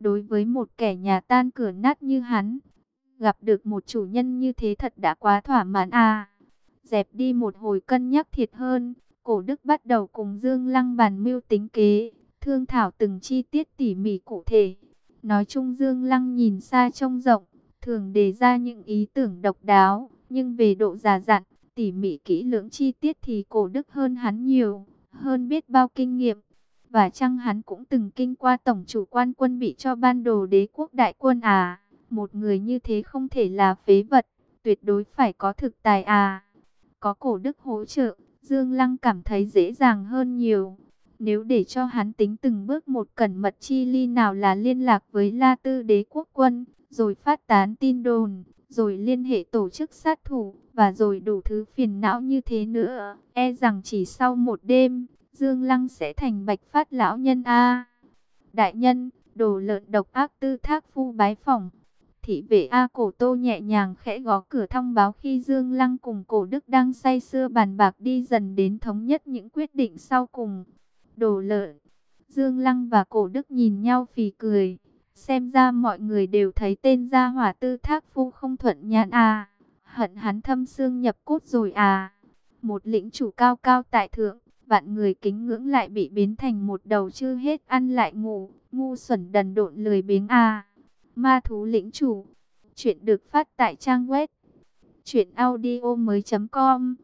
Đối với một kẻ nhà tan cửa nát như hắn, gặp được một chủ nhân như thế thật đã quá thỏa mãn à. Dẹp đi một hồi cân nhắc thiệt hơn, cổ đức bắt đầu cùng Dương Lăng bàn mưu tính kế, thương thảo từng chi tiết tỉ mỉ cụ thể. Nói chung Dương Lăng nhìn xa trông rộng, thường đề ra những ý tưởng độc đáo, nhưng về độ già dặn, tỉ mỉ kỹ lưỡng chi tiết thì cổ đức hơn hắn nhiều, hơn biết bao kinh nghiệm. Và chăng hắn cũng từng kinh qua tổng chủ quan quân bị cho ban đồ đế quốc đại quân à, một người như thế không thể là phế vật, tuyệt đối phải có thực tài à. Có cổ đức hỗ trợ, Dương Lăng cảm thấy dễ dàng hơn nhiều. Nếu để cho hắn tính từng bước một cẩn mật chi ly nào là liên lạc với La Tư đế quốc quân, rồi phát tán tin đồn, rồi liên hệ tổ chức sát thủ, và rồi đủ thứ phiền não như thế nữa. E rằng chỉ sau một đêm, Dương Lăng sẽ thành bạch phát lão nhân A. Đại nhân, đồ lợn độc ác tư thác phu bái phỏng. Thị vệ A cổ tô nhẹ nhàng khẽ gó cửa thông báo khi Dương Lăng cùng cổ đức đang say sưa bàn bạc đi dần đến thống nhất những quyết định sau cùng. Đồ lợn. Dương Lăng và cổ đức nhìn nhau phì cười. Xem ra mọi người đều thấy tên gia hỏa tư thác phu không thuận nhãn à. Hận hắn thâm xương nhập cốt rồi à. Một lĩnh chủ cao cao tại thượng, vạn người kính ngưỡng lại bị biến thành một đầu chưa hết ăn lại ngủ, ngu xuẩn đần độn lười biếng à. Ma thú lĩnh chủ. Chuyện được phát tại trang web. Chuyện audio mới com.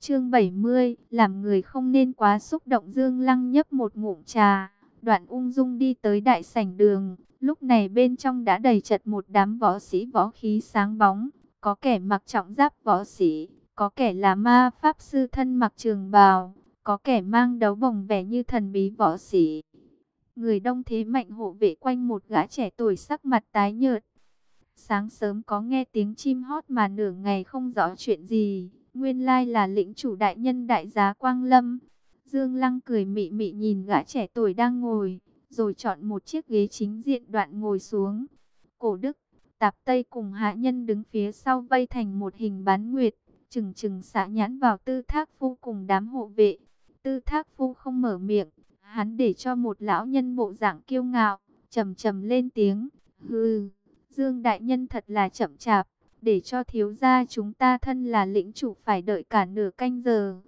Chương 70. Làm người không nên quá xúc động Dương Lăng nhấp một ngụm trà. Đoạn ung dung đi tới đại sảnh đường. Lúc này bên trong đã đầy chật một đám võ sĩ võ khí sáng bóng. Có kẻ mặc trọng giáp võ sĩ. Có kẻ là ma pháp sư thân mặc trường bào. Có kẻ mang đấu bồng vẻ như thần bí võ sĩ. Người đông thế mạnh hộ vệ quanh một gã trẻ tuổi sắc mặt tái nhợt. Sáng sớm có nghe tiếng chim hót mà nửa ngày không rõ chuyện gì. Nguyên lai là lĩnh chủ đại nhân đại giá Quang Lâm. Dương Lăng cười mị mị nhìn gã trẻ tuổi đang ngồi, rồi chọn một chiếc ghế chính diện đoạn ngồi xuống. Cổ Đức, Tạp Tây cùng hạ nhân đứng phía sau vây thành một hình bán nguyệt, chừng chừng xạ nhãn vào tư thác phu cùng đám hộ vệ. Tư thác phu không mở miệng, Hắn để cho một lão nhân bộ dạng kiêu ngạo, trầm trầm lên tiếng, hừ, Dương Đại Nhân thật là chậm chạp, để cho thiếu gia chúng ta thân là lĩnh chủ phải đợi cả nửa canh giờ.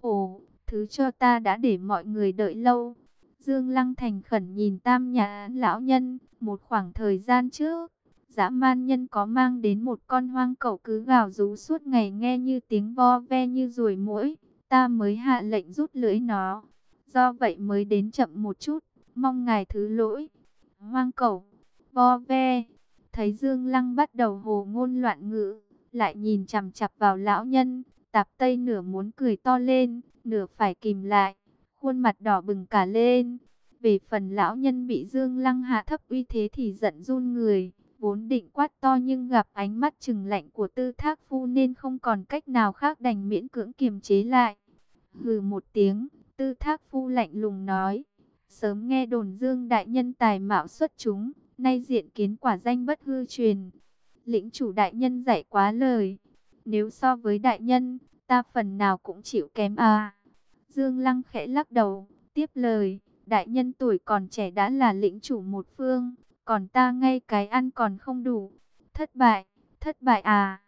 Ồ, thứ cho ta đã để mọi người đợi lâu. Dương Lăng thành khẩn nhìn tam nhà lão nhân, một khoảng thời gian trước, dã man nhân có mang đến một con hoang cẩu cứ gào rú suốt ngày nghe như tiếng vo ve như ruồi muỗi ta mới hạ lệnh rút lưỡi nó. Do vậy mới đến chậm một chút, mong ngài thứ lỗi. Hoang cẩu, vo ve, thấy Dương Lăng bắt đầu hồ ngôn loạn ngữ, lại nhìn chằm chặp vào lão nhân, tạp tây nửa muốn cười to lên, nửa phải kìm lại, khuôn mặt đỏ bừng cả lên. Về phần lão nhân bị Dương Lăng hạ thấp uy thế thì giận run người, vốn định quát to nhưng gặp ánh mắt trừng lạnh của tư thác phu nên không còn cách nào khác đành miễn cưỡng kiềm chế lại. Hừ một tiếng, Tư thác phu lạnh lùng nói, sớm nghe đồn dương đại nhân tài mạo xuất chúng, nay diện kiến quả danh bất hư truyền. Lĩnh chủ đại nhân dạy quá lời, nếu so với đại nhân, ta phần nào cũng chịu kém à. Dương Lăng khẽ lắc đầu, tiếp lời, đại nhân tuổi còn trẻ đã là lĩnh chủ một phương, còn ta ngay cái ăn còn không đủ. Thất bại, thất bại à,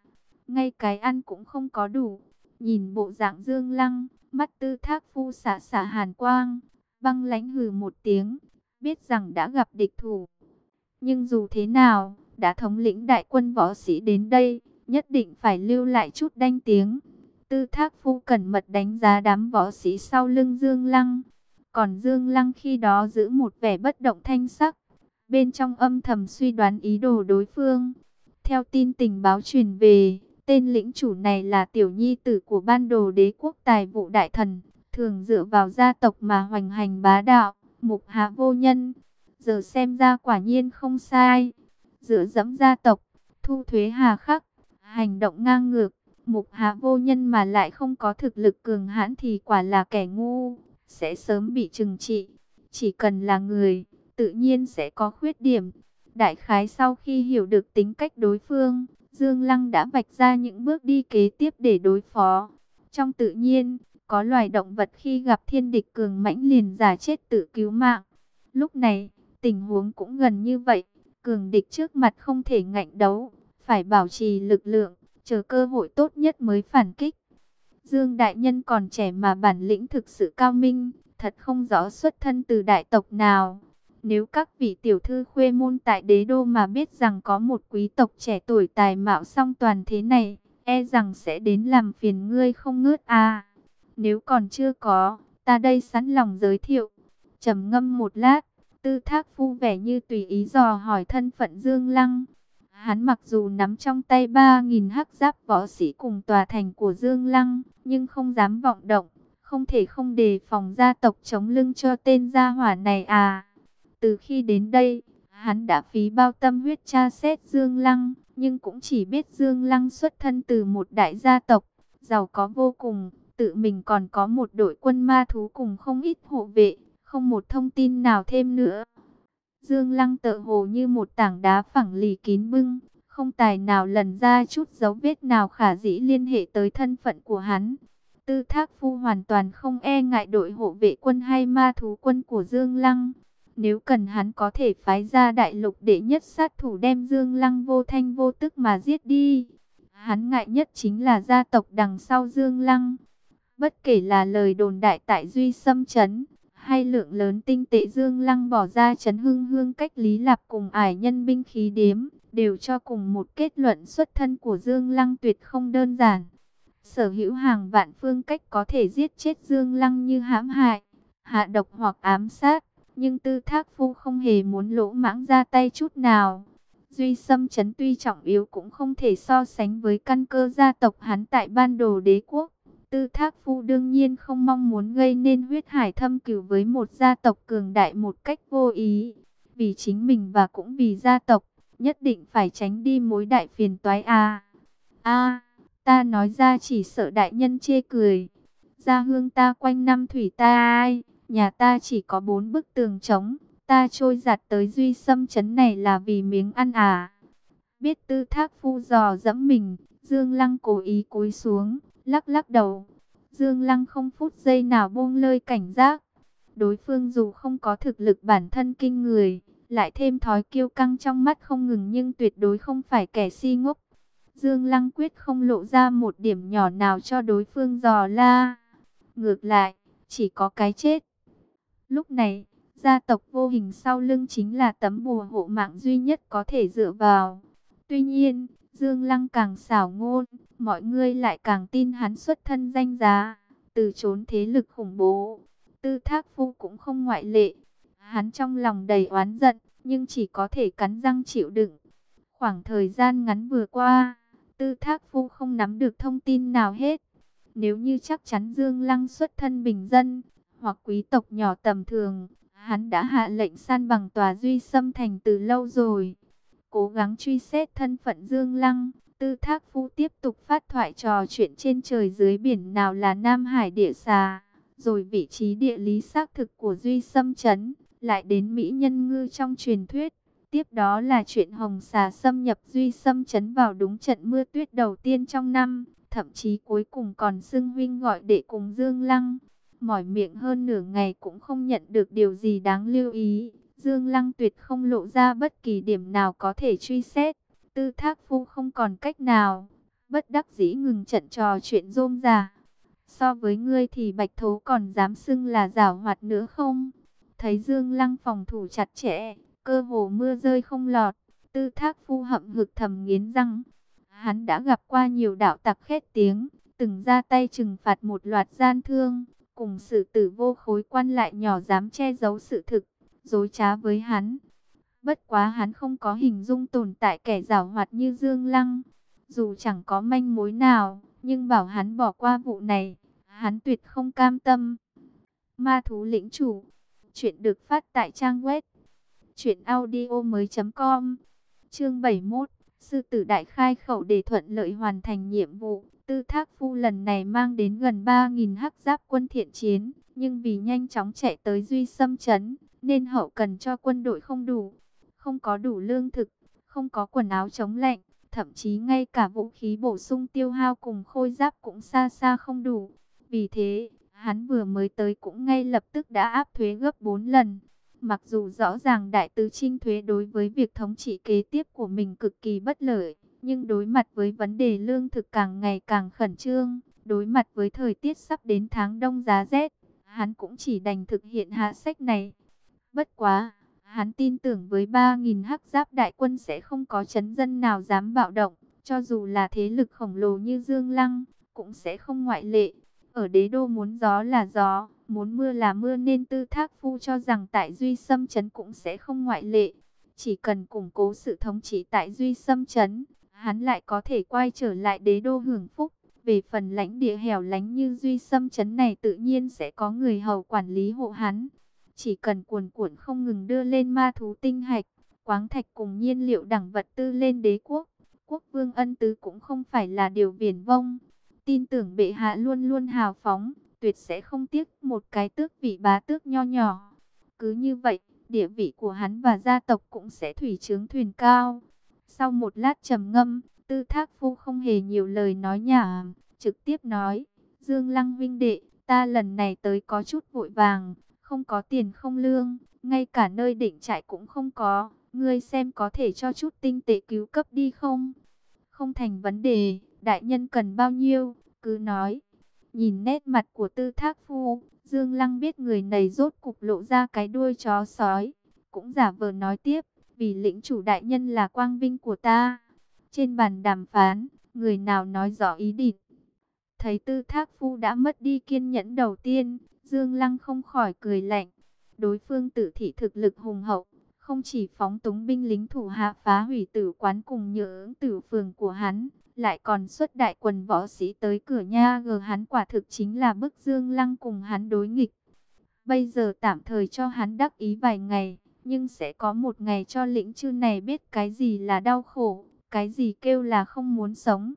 ngay cái ăn cũng không có đủ. Nhìn bộ dạng Dương Lăng, Mắt tư thác phu xả xả hàn quang, băng lãnh hừ một tiếng, biết rằng đã gặp địch thủ. Nhưng dù thế nào, đã thống lĩnh đại quân võ sĩ đến đây, nhất định phải lưu lại chút đanh tiếng. Tư thác phu cẩn mật đánh giá đám võ sĩ sau lưng Dương Lăng. Còn Dương Lăng khi đó giữ một vẻ bất động thanh sắc. Bên trong âm thầm suy đoán ý đồ đối phương. Theo tin tình báo truyền về, Tên lĩnh chủ này là tiểu nhi tử của ban đồ đế quốc tài vụ đại thần, thường dựa vào gia tộc mà hoành hành bá đạo, mục hạ vô nhân. Giờ xem ra quả nhiên không sai. Dựa dẫm gia tộc, thu thuế hà khắc, hành động ngang ngược, mục hạ vô nhân mà lại không có thực lực cường hãn thì quả là kẻ ngu, sẽ sớm bị trừng trị. Chỉ cần là người, tự nhiên sẽ có khuyết điểm. Đại khái sau khi hiểu được tính cách đối phương, Dương Lăng đã vạch ra những bước đi kế tiếp để đối phó. Trong tự nhiên, có loài động vật khi gặp thiên địch cường mãnh liền giả chết tự cứu mạng. Lúc này, Tình huống cũng gần như vậy, cường địch trước mặt không thể ngạnh đấu, phải bảo trì lực lượng, chờ cơ hội tốt nhất mới phản kích. Dương Đại Nhân còn trẻ mà bản lĩnh thực sự cao minh, thật không rõ xuất thân từ đại tộc nào. Nếu các vị tiểu thư khuê môn tại đế đô mà biết rằng có một quý tộc trẻ tuổi tài mạo song toàn thế này, e rằng sẽ đến làm phiền ngươi không ngớt à. Nếu còn chưa có, ta đây sẵn lòng giới thiệu. trầm ngâm một lát, tư thác phu vẻ như tùy ý dò hỏi thân phận Dương Lăng. Hắn mặc dù nắm trong tay 3.000 hắc giáp võ sĩ cùng tòa thành của Dương Lăng, nhưng không dám vọng động, không thể không đề phòng gia tộc chống lưng cho tên gia hỏa này à. Từ khi đến đây, hắn đã phí bao tâm huyết tra xét Dương Lăng, nhưng cũng chỉ biết Dương Lăng xuất thân từ một đại gia tộc, giàu có vô cùng, tự mình còn có một đội quân ma thú cùng không ít hộ vệ, không một thông tin nào thêm nữa. Dương Lăng tự hồ như một tảng đá phẳng lì kín bưng, không tài nào lần ra chút dấu vết nào khả dĩ liên hệ tới thân phận của hắn. Tư Thác Phu hoàn toàn không e ngại đội hộ vệ quân hay ma thú quân của Dương Lăng. Nếu cần hắn có thể phái ra đại lục để nhất sát thủ đem Dương Lăng vô thanh vô tức mà giết đi. Hắn ngại nhất chính là gia tộc đằng sau Dương Lăng. Bất kể là lời đồn đại tại Duy Sâm Trấn, hay lượng lớn tinh tệ Dương Lăng bỏ ra Trấn Hưng Hương cách Lý Lạp cùng ải nhân binh khí điếm, đều cho cùng một kết luận xuất thân của Dương Lăng tuyệt không đơn giản. Sở hữu hàng vạn phương cách có thể giết chết Dương Lăng như hãm hại, hạ độc hoặc ám sát, nhưng tư thác phu không hề muốn lỗ mãng ra tay chút nào. Duy Sâm chấn tuy trọng yếu cũng không thể so sánh với căn cơ gia tộc hắn tại ban đồ đế quốc. Tư Thác Phu đương nhiên không mong muốn gây nên huyết hải thâm cửu với một gia tộc cường đại một cách vô ý. Vì chính mình và cũng vì gia tộc, nhất định phải tránh đi mối đại phiền toái a. A, ta nói ra chỉ sợ đại nhân chê cười. Gia hương ta quanh năm thủy ta ai, nhà ta chỉ có bốn bức tường trống, ta trôi giặt tới duy xâm chấn này là vì miếng ăn à. Biết tư thác phu dò dẫm mình, Dương Lăng cố ý cúi xuống lắc lắc đầu. Dương Lăng không phút giây nào buông lơi cảnh giác. Đối phương dù không có thực lực bản thân kinh người, lại thêm thói kiêu căng trong mắt không ngừng nhưng tuyệt đối không phải kẻ si ngốc. Dương Lăng quyết không lộ ra một điểm nhỏ nào cho đối phương dò la. Ngược lại, chỉ có cái chết. Lúc này, gia tộc vô hình sau lưng chính là tấm bùa hộ mạng duy nhất có thể dựa vào. Tuy nhiên, Dương Lăng càng xảo ngôn, mọi người lại càng tin hắn xuất thân danh giá, từ trốn thế lực khủng bố. Tư Thác Phu cũng không ngoại lệ. Hắn trong lòng đầy oán giận, nhưng chỉ có thể cắn răng chịu đựng. Khoảng thời gian ngắn vừa qua, Tư Thác Phu không nắm được thông tin nào hết. Nếu như chắc chắn Dương Lăng xuất thân bình dân, hoặc quý tộc nhỏ tầm thường, hắn đã hạ lệnh san bằng tòa duy xâm thành từ lâu rồi cố gắng truy xét thân phận Dương Lăng. Tư Thác Phu tiếp tục phát thoại trò chuyện trên trời dưới biển nào là Nam Hải địa xà, rồi vị trí địa lý xác thực của Duy Sâm Trấn, lại đến Mỹ Nhân Ngư trong truyền thuyết. Tiếp đó là chuyện Hồng Xà xâm nhập Duy Sâm Trấn vào đúng trận mưa tuyết đầu tiên trong năm, thậm chí cuối cùng còn xưng huynh gọi đệ cùng Dương Lăng. Mỏi miệng hơn nửa ngày cũng không nhận được điều gì đáng lưu ý. Dương Lăng tuyệt không lộ ra bất kỳ điểm nào có thể truy xét. Tư thác phu không còn cách nào. Bất đắc dĩ ngừng trận trò chuyện rôm rà. So với ngươi thì bạch thố còn dám xưng là rào hoạt nữa không? Thấy Dương Lăng phòng thủ chặt chẽ, cơ hồ mưa rơi không lọt. Tư thác phu hậm hực thầm nghiến răng. Hắn đã gặp qua nhiều đạo tặc khét tiếng, từng ra tay trừng phạt một loạt gian thương, cùng sự tử vô khối quan lại nhỏ dám che giấu sự thực dối trá với hắn. Bất quá hắn không có hình dung tồn tại kẻ giảo hoạt như Dương Lăng. Dù chẳng có manh mối nào, nhưng bảo hắn bỏ qua vụ này, hắn tuyệt không cam tâm. Ma thú lĩnh chủ, chuyện được phát tại trang web truyệnaudiomoi.com. Chương 71, sư tử đại khai khẩu để thuận lợi hoàn thành nhiệm vụ. Tư Thác Phu lần này mang đến gần 3000 hắc giáp quân thiện chiến, nhưng vì nhanh chóng chạy tới Duy xâm chấn, nên hậu cần cho quân đội không đủ, không có đủ lương thực, không có quần áo chống lạnh, thậm chí ngay cả vũ khí bổ sung tiêu hao cùng khôi giáp cũng xa xa không đủ. Vì thế, hắn vừa mới tới cũng ngay lập tức đã áp thuế gấp 4 lần. Mặc dù rõ ràng đại tứ trinh thuế đối với việc thống trị kế tiếp của mình cực kỳ bất lợi, nhưng đối mặt với vấn đề lương thực càng ngày càng khẩn trương, đối mặt với thời tiết sắp đến tháng đông giá rét, hắn cũng chỉ đành thực hiện hạ sách này. Bất quá, hắn tin tưởng với 3.000 hắc giáp đại quân sẽ không có chấn dân nào dám bạo động, cho dù là thế lực khổng lồ như Dương Lăng, cũng sẽ không ngoại lệ. Ở đế đô muốn gió là gió, muốn mưa là mưa nên tư thác phu cho rằng tại Duy Sâm Trấn cũng sẽ không ngoại lệ. Chỉ cần củng cố sự thống trị tại Duy Sâm Trấn, hắn lại có thể quay trở lại đế đô hưởng phúc. Về phần lãnh địa hẻo lánh như Duy xâm chấn này tự nhiên sẽ có người hầu quản lý hộ hắn. Chỉ cần cuồn cuộn không ngừng đưa lên ma thú tinh hạch, quáng thạch cùng nhiên liệu đẳng vật tư lên đế quốc. Quốc vương ân tứ cũng không phải là điều viển vông. Tin tưởng bệ hạ luôn luôn hào phóng, tuyệt sẽ không tiếc một cái tước vị bá tước nho nhỏ. Cứ như vậy, địa vị của hắn và gia tộc cũng sẽ thủy trướng thuyền cao. Sau một lát trầm ngâm, tư thác phu không hề nhiều lời nói nhảm, trực tiếp nói, Dương Lăng vinh đệ, ta lần này tới có chút vội vàng, không có tiền không lương, ngay cả nơi định trại cũng không có, ngươi xem có thể cho chút tinh tế cứu cấp đi không? Không thành vấn đề, đại nhân cần bao nhiêu, cứ nói. Nhìn nét mặt của tư thác phu, Dương Lăng biết người này rốt cục lộ ra cái đuôi chó sói. Cũng giả vờ nói tiếp, vì lĩnh chủ đại nhân là quang vinh của ta. Trên bàn đàm phán, người nào nói rõ ý định. Thấy tư thác phu đã mất đi kiên nhẫn đầu tiên, Dương Lăng không khỏi cười lạnh. Đối phương tự thị thực lực hùng hậu, không chỉ phóng túng binh lính thủ hạ phá hủy tử quán cùng nhớ tử phường của hắn, lại còn xuất đại quần võ sĩ tới cửa nha gờ hắn quả thực chính là bức Dương Lăng cùng hắn đối nghịch. Bây giờ tạm thời cho hắn đắc ý vài ngày, nhưng sẽ có một ngày cho lĩnh chư này biết cái gì là đau khổ, cái gì kêu là không muốn sống.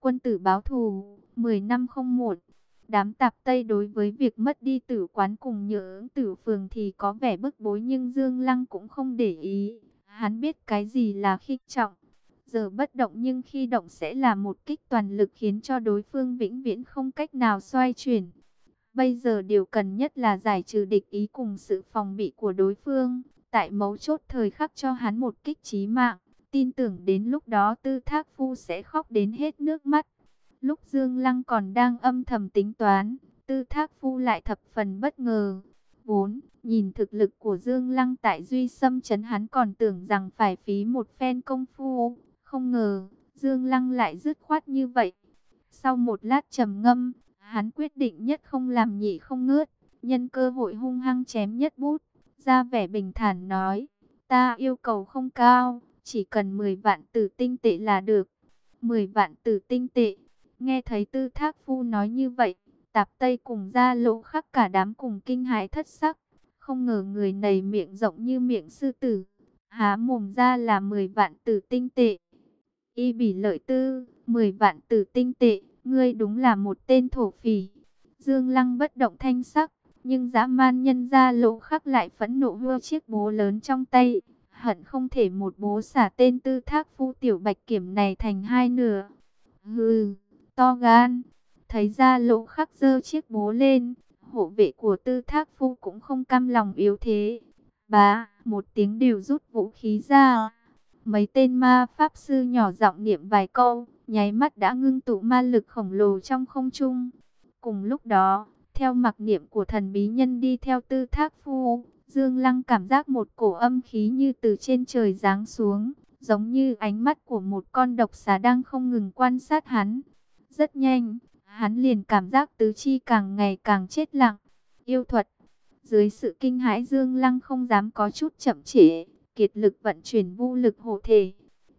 Quân tử báo thù, 10 năm không muộn. Đám tạp Tây đối với việc mất đi tử quán cùng nhớ tử phường thì có vẻ bức bối nhưng Dương Lăng cũng không để ý. Hắn biết cái gì là khích trọng. Giờ bất động nhưng khi động sẽ là một kích toàn lực khiến cho đối phương vĩnh viễn không cách nào xoay chuyển. Bây giờ điều cần nhất là giải trừ địch ý cùng sự phòng bị của đối phương. Tại mấu chốt thời khắc cho hắn một kích trí mạng. Tin tưởng đến lúc đó tư thác phu sẽ khóc đến hết nước mắt. Lúc Dương Lăng còn đang âm thầm tính toán, tư thác phu lại thập phần bất ngờ. Vốn, nhìn thực lực của Dương Lăng tại Duy Sâm chấn hắn còn tưởng rằng phải phí một phen công phu. Không ngờ, Dương Lăng lại dứt khoát như vậy. Sau một lát trầm ngâm, hắn quyết định nhất không làm nhị không ngớt. Nhân cơ hội hung hăng chém nhất bút, ra vẻ bình thản nói. Ta yêu cầu không cao, chỉ cần 10 vạn tử tinh tệ là được. 10 vạn tử tinh tệ. Nghe thấy tư thác phu nói như vậy, tạp tây cùng ra lỗ khắc cả đám cùng kinh hãi thất sắc. Không ngờ người này miệng rộng như miệng sư tử. Há mồm ra là 10 vạn tử tinh tệ. Y bỉ lợi tư, 10 vạn tử tinh tệ, ngươi đúng là một tên thổ phỉ. Dương Lăng bất động thanh sắc, nhưng dã man nhân ra lộ khắc lại phẫn nộ hưa chiếc bố lớn trong tay. Hận không thể một bố xả tên tư thác phu tiểu bạch kiểm này thành hai nửa. Hừ, to gan. Thấy ra lộ khắc dơ chiếc bố lên, hộ vệ của tư thác phu cũng không cam lòng yếu thế. Bá, một tiếng đều rút vũ khí ra. Mấy tên ma pháp sư nhỏ giọng niệm vài câu, nháy mắt đã ngưng tụ ma lực khổng lồ trong không trung. Cùng lúc đó, theo mặc niệm của thần bí nhân đi theo tư thác phu, Dương Lăng cảm giác một cổ âm khí như từ trên trời giáng xuống, giống như ánh mắt của một con độc xà đang không ngừng quan sát hắn. Rất nhanh, hắn liền cảm giác tứ chi càng ngày càng chết lặng. Yêu thuật, dưới sự kinh hãi Dương Lăng không dám có chút chậm trễ kiệt lực vận chuyển vô lực hộ thể.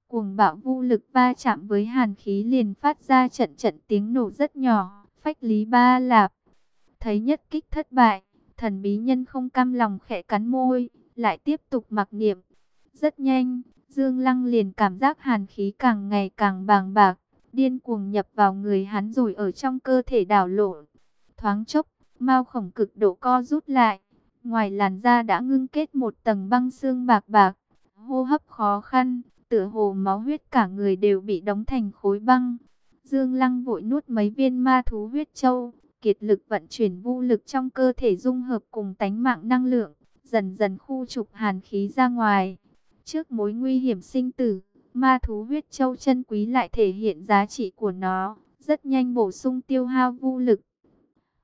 Cuồng bạo vô lực va chạm với hàn khí liền phát ra trận trận tiếng nổ rất nhỏ, phách lý ba lạp. Thấy nhất kích thất bại, thần bí nhân không cam lòng khẽ cắn môi, lại tiếp tục mặc niệm. Rất nhanh, Dương Lăng liền cảm giác hàn khí càng ngày càng bàng bạc, điên cuồng nhập vào người hắn rồi ở trong cơ thể đảo lộn. Thoáng chốc, mau khổng cực độ co rút lại, Ngoài làn da đã ngưng kết một tầng băng xương bạc bạc, hô hấp khó khăn, tựa hồ máu huyết cả người đều bị đóng thành khối băng. Dương Lăng vội nuốt mấy viên ma thú huyết châu, kiệt lực vận chuyển vũ lực trong cơ thể dung hợp cùng tánh mạng năng lượng, dần dần khu trục hàn khí ra ngoài. Trước mối nguy hiểm sinh tử, ma thú huyết châu chân quý lại thể hiện giá trị của nó, rất nhanh bổ sung tiêu hao vũ lực.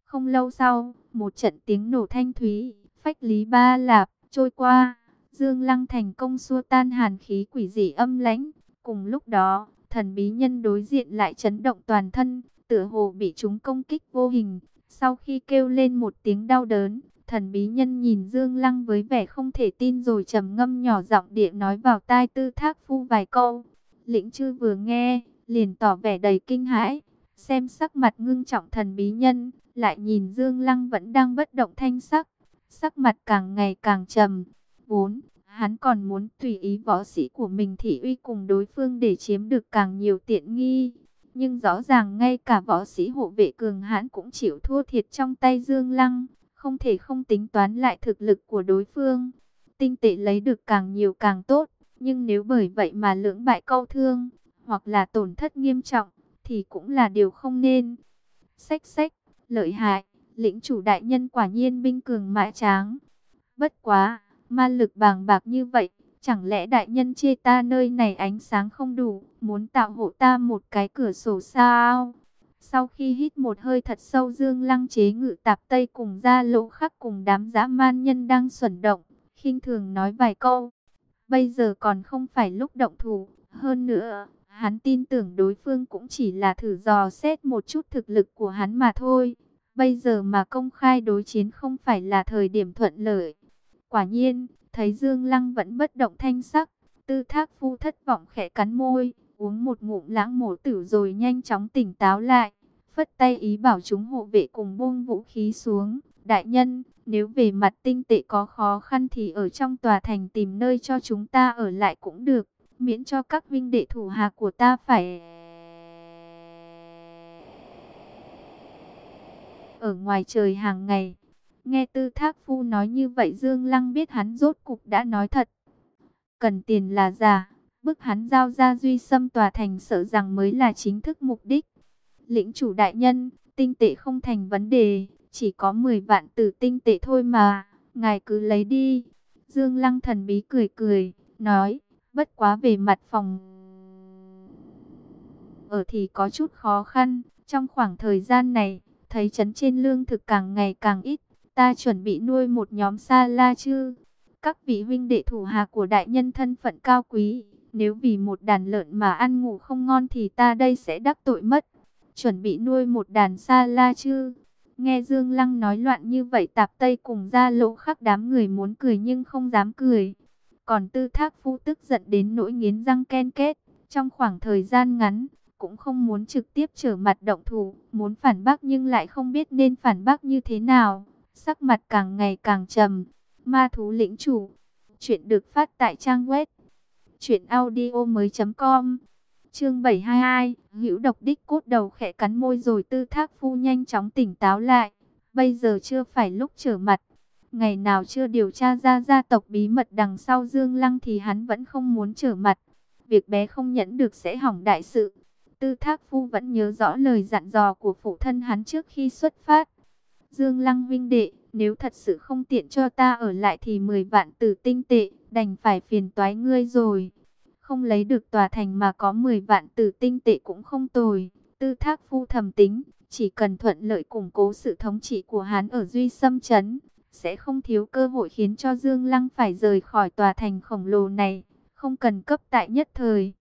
Không lâu sau, một trận tiếng nổ thanh thúy, phách lý ba lạp, trôi qua, Dương Lăng thành công xua tan hàn khí quỷ dị âm lãnh. Cùng lúc đó, thần bí nhân đối diện lại chấn động toàn thân, tựa hồ bị chúng công kích vô hình. Sau khi kêu lên một tiếng đau đớn, thần bí nhân nhìn Dương Lăng với vẻ không thể tin rồi trầm ngâm nhỏ giọng địa nói vào tai tư thác phu vài câu. Lĩnh chư vừa nghe, liền tỏ vẻ đầy kinh hãi, xem sắc mặt ngưng trọng thần bí nhân, lại nhìn Dương Lăng vẫn đang bất động thanh sắc, sắc mặt càng ngày càng trầm. Vốn, hắn còn muốn tùy ý võ sĩ của mình thị uy cùng đối phương để chiếm được càng nhiều tiện nghi. Nhưng rõ ràng ngay cả võ sĩ hộ vệ cường hãn cũng chịu thua thiệt trong tay Dương Lăng, không thể không tính toán lại thực lực của đối phương. Tinh tệ lấy được càng nhiều càng tốt, nhưng nếu bởi vậy mà lưỡng bại câu thương, hoặc là tổn thất nghiêm trọng, thì cũng là điều không nên. sách sách lợi hại, lĩnh chủ đại nhân quả nhiên binh cường mã tráng. Bất quá, ma lực bàng bạc như vậy, chẳng lẽ đại nhân chê ta nơi này ánh sáng không đủ, muốn tạo hộ ta một cái cửa sổ sao? Sau khi hít một hơi thật sâu Dương Lăng chế ngự tạp Tây cùng ra lỗ khắc cùng đám dã man nhân đang xuẩn động, khinh thường nói vài câu. Bây giờ còn không phải lúc động thủ, hơn nữa, hắn tin tưởng đối phương cũng chỉ là thử dò xét một chút thực lực của hắn mà thôi. Bây giờ mà công khai đối chiến không phải là thời điểm thuận lợi. Quả nhiên, thấy Dương Lăng vẫn bất động thanh sắc, tư thác phu thất vọng khẽ cắn môi, uống một ngụm lãng mổ tử rồi nhanh chóng tỉnh táo lại. Phất tay ý bảo chúng hộ vệ cùng buông vũ khí xuống. Đại nhân, nếu về mặt tinh tệ có khó khăn thì ở trong tòa thành tìm nơi cho chúng ta ở lại cũng được. Miễn cho các vinh đệ thủ hạ của ta phải... Ở ngoài trời hàng ngày, Nghe tư thác phu nói như vậy Dương Lăng biết hắn rốt cục đã nói thật. Cần tiền là giả, bức hắn giao ra duy xâm tòa thành sợ rằng mới là chính thức mục đích. Lĩnh chủ đại nhân, tinh tệ không thành vấn đề, chỉ có 10 vạn tử tinh tệ thôi mà, ngài cứ lấy đi. Dương Lăng thần bí cười cười, nói, bất quá về mặt phòng. Ở thì có chút khó khăn, trong khoảng thời gian này, thấy chấn trên lương thực càng ngày càng ít, ta chuẩn bị nuôi một nhóm sa la chư. Các vị huynh đệ thủ hạ của đại nhân thân phận cao quý, nếu vì một đàn lợn mà ăn ngủ không ngon thì ta đây sẽ đắc tội mất. Chuẩn bị nuôi một đàn sa la chư. Nghe Dương Lăng nói loạn như vậy tạp tây cùng ra lỗ khắc đám người muốn cười nhưng không dám cười. Còn tư thác phu tức giận đến nỗi nghiến răng ken kết. Trong khoảng thời gian ngắn, cũng không muốn trực tiếp trở mặt động thủ, muốn phản bác nhưng lại không biết nên phản bác như thế nào sắc mặt càng ngày càng trầm. Ma thú lĩnh chủ. Chuyện được phát tại trang web. Chuyện audio mới com. Chương 722. Hữu độc đích cốt đầu khẽ cắn môi rồi tư thác phu nhanh chóng tỉnh táo lại. Bây giờ chưa phải lúc trở mặt. Ngày nào chưa điều tra ra gia tộc bí mật đằng sau Dương Lăng thì hắn vẫn không muốn trở mặt. Việc bé không nhẫn được sẽ hỏng đại sự. Tư Thác Phu vẫn nhớ rõ lời dặn dò của phụ thân hắn trước khi xuất phát. Dương Lăng vinh đệ, nếu thật sự không tiện cho ta ở lại thì 10 vạn tử tinh tệ, đành phải phiền toái ngươi rồi. Không lấy được tòa thành mà có 10 vạn tử tinh tệ cũng không tồi. Tư thác phu thầm tính, chỉ cần thuận lợi củng cố sự thống trị của hắn ở Duy Sâm Trấn, sẽ không thiếu cơ hội khiến cho Dương Lăng phải rời khỏi tòa thành khổng lồ này, không cần cấp tại nhất thời.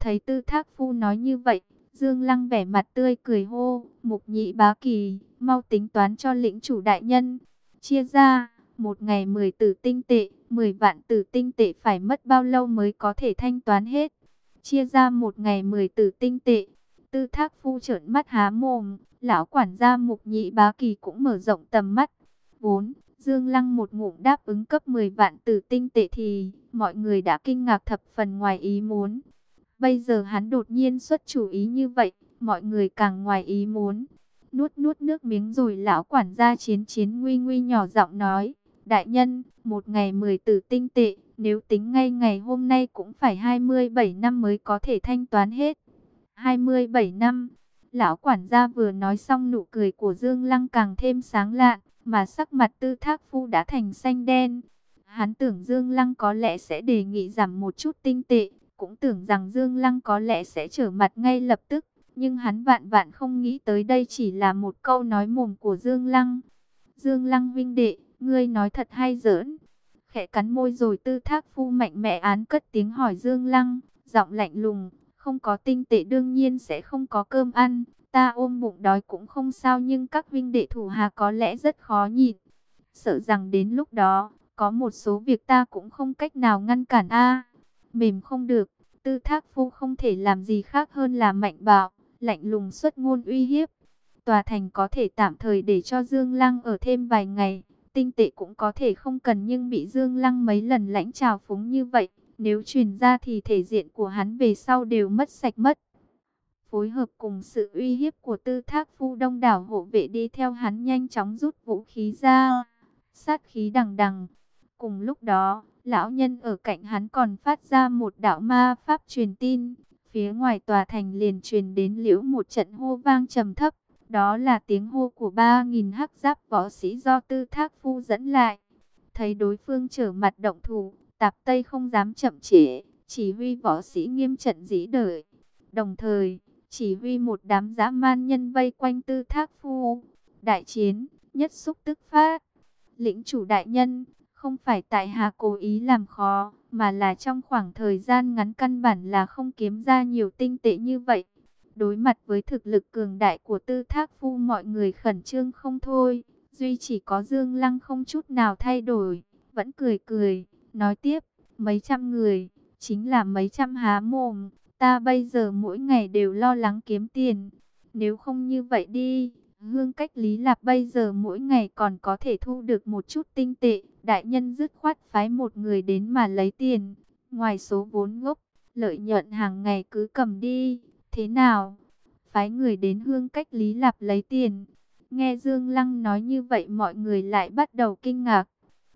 Thấy tư thác phu nói như vậy, Dương Lăng vẻ mặt tươi cười hô, mục nhị bá kỳ, mau tính toán cho lĩnh chủ đại nhân. Chia ra, một ngày 10 tử tinh tệ, 10 vạn tử tinh tệ phải mất bao lâu mới có thể thanh toán hết. Chia ra một ngày 10 tử tinh tệ, tư thác phu trợn mắt há mồm, lão quản gia mục nhị bá kỳ cũng mở rộng tầm mắt. 4. Dương Lăng một ngụm đáp ứng cấp 10 vạn tử tinh tệ thì mọi người đã kinh ngạc thập phần ngoài ý muốn. Bây giờ hắn đột nhiên xuất chủ ý như vậy, mọi người càng ngoài ý muốn. Nuốt nuốt nước miếng rồi lão quản gia chiến chiến nguy nguy nhỏ giọng nói. Đại nhân, một ngày 10 tử tinh tệ, nếu tính ngay ngày hôm nay cũng phải 27 năm mới có thể thanh toán hết. 27 năm, lão quản gia vừa nói xong nụ cười của Dương Lăng càng thêm sáng lạ mà sắc mặt tư thác phu đã thành xanh đen. Hắn tưởng Dương Lăng có lẽ sẽ đề nghị giảm một chút tinh tệ, cũng tưởng rằng Dương Lăng có lẽ sẽ trở mặt ngay lập tức. Nhưng hắn vạn vạn không nghĩ tới đây chỉ là một câu nói mồm của Dương Lăng. Dương Lăng vinh đệ, ngươi nói thật hay giỡn? Khẽ cắn môi rồi tư thác phu mạnh mẽ án cất tiếng hỏi Dương Lăng, giọng lạnh lùng, không có tinh tệ đương nhiên sẽ không có cơm ăn. Ta ôm bụng đói cũng không sao nhưng các vinh đệ thủ hà có lẽ rất khó nhịn. Sợ rằng đến lúc đó, có một số việc ta cũng không cách nào ngăn cản a Mềm không được, tư thác phu không thể làm gì khác hơn là mạnh bạo, lạnh lùng xuất ngôn uy hiếp. Tòa thành có thể tạm thời để cho Dương Lăng ở thêm vài ngày, tinh tệ cũng có thể không cần nhưng bị Dương Lăng mấy lần lãnh trào phúng như vậy, nếu truyền ra thì thể diện của hắn về sau đều mất sạch mất. Phối hợp cùng sự uy hiếp của tư thác phu đông đảo hộ vệ đi theo hắn nhanh chóng rút vũ khí ra, sát khí đằng đằng. Cùng lúc đó, lão nhân ở cạnh hắn còn phát ra một đạo ma pháp truyền tin. Phía ngoài tòa thành liền truyền đến liễu một trận hô vang trầm thấp. Đó là tiếng hô của 3.000 hắc giáp võ sĩ do tư thác phu dẫn lại. Thấy đối phương trở mặt động thủ, tạp Tây không dám chậm trễ, chỉ huy võ sĩ nghiêm trận dĩ đợi. Đồng thời, chỉ huy một đám dã man nhân vây quanh tư thác phu. Đại chiến, nhất xúc tức phát. Lĩnh chủ đại nhân, không phải tại hạ cố ý làm khó, mà là trong khoảng thời gian ngắn căn bản là không kiếm ra nhiều tinh tệ như vậy. Đối mặt với thực lực cường đại của tư thác phu mọi người khẩn trương không thôi. Duy chỉ có Dương Lăng không chút nào thay đổi, vẫn cười cười, nói tiếp, mấy trăm người, chính là mấy trăm há mồm. Ta bây giờ mỗi ngày đều lo lắng kiếm tiền. Nếu không như vậy đi, hương cách Lý Lạp bây giờ mỗi ngày còn có thể thu được một chút tinh tệ. Đại nhân dứt khoát phái một người đến mà lấy tiền. Ngoài số vốn gốc, lợi nhuận hàng ngày cứ cầm đi. Thế nào? Phái người đến hương cách Lý Lạp lấy tiền. Nghe Dương Lăng nói như vậy mọi người lại bắt đầu kinh ngạc.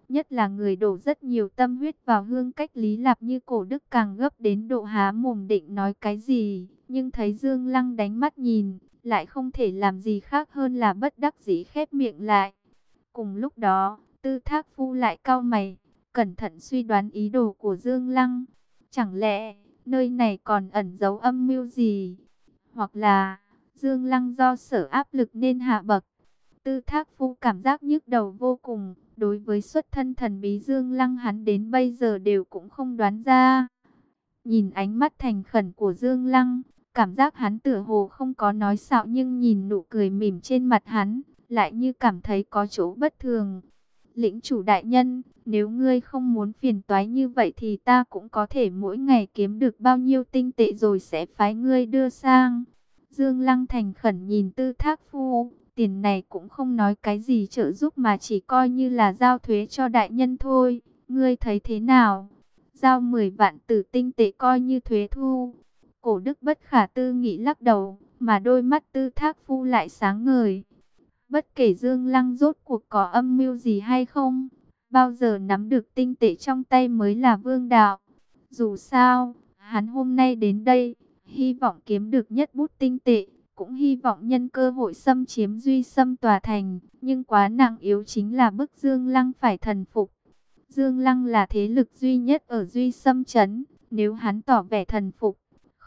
Nhất là người đổ rất nhiều tâm huyết vào hương cách Lý Lạp như cổ đức càng gấp đến độ há mồm định nói cái gì. Nhưng thấy Dương Lăng đánh mắt nhìn, lại không thể làm gì khác hơn là bất đắc dĩ khép miệng lại. Cùng lúc đó, tư thác phu lại cao mày, cẩn thận suy đoán ý đồ của Dương Lăng. Chẳng lẽ, nơi này còn ẩn giấu âm mưu gì? Hoặc là, Dương Lăng do sở áp lực nên hạ bậc. Tư thác phu cảm giác nhức đầu vô cùng, đối với xuất thân thần bí Dương Lăng hắn đến bây giờ đều cũng không đoán ra. Nhìn ánh mắt thành khẩn của Dương Lăng, cảm giác hắn tựa hồ không có nói xạo nhưng nhìn nụ cười mỉm trên mặt hắn, lại như cảm thấy có chỗ bất thường. Lĩnh chủ đại nhân, nếu ngươi không muốn phiền toái như vậy thì ta cũng có thể mỗi ngày kiếm được bao nhiêu tinh tệ rồi sẽ phái ngươi đưa sang. Dương Lăng thành khẩn nhìn tư thác phu, tiền này cũng không nói cái gì trợ giúp mà chỉ coi như là giao thuế cho đại nhân thôi. Ngươi thấy thế nào? Giao 10 vạn tử tinh tệ coi như thuế thu. Cổ đức bất khả tư nghị lắc đầu, mà đôi mắt tư thác phu lại sáng ngời. Bất kể Dương Lăng rốt cuộc có âm mưu gì hay không, bao giờ nắm được tinh tệ trong tay mới là vương đạo. Dù sao, hắn hôm nay đến đây, hy vọng kiếm được nhất bút tinh tệ, cũng hy vọng nhân cơ hội xâm chiếm duy xâm tòa thành, nhưng quá nặng yếu chính là bức Dương Lăng phải thần phục. Dương Lăng là thế lực duy nhất ở duy xâm chấn, nếu hắn tỏ vẻ thần phục,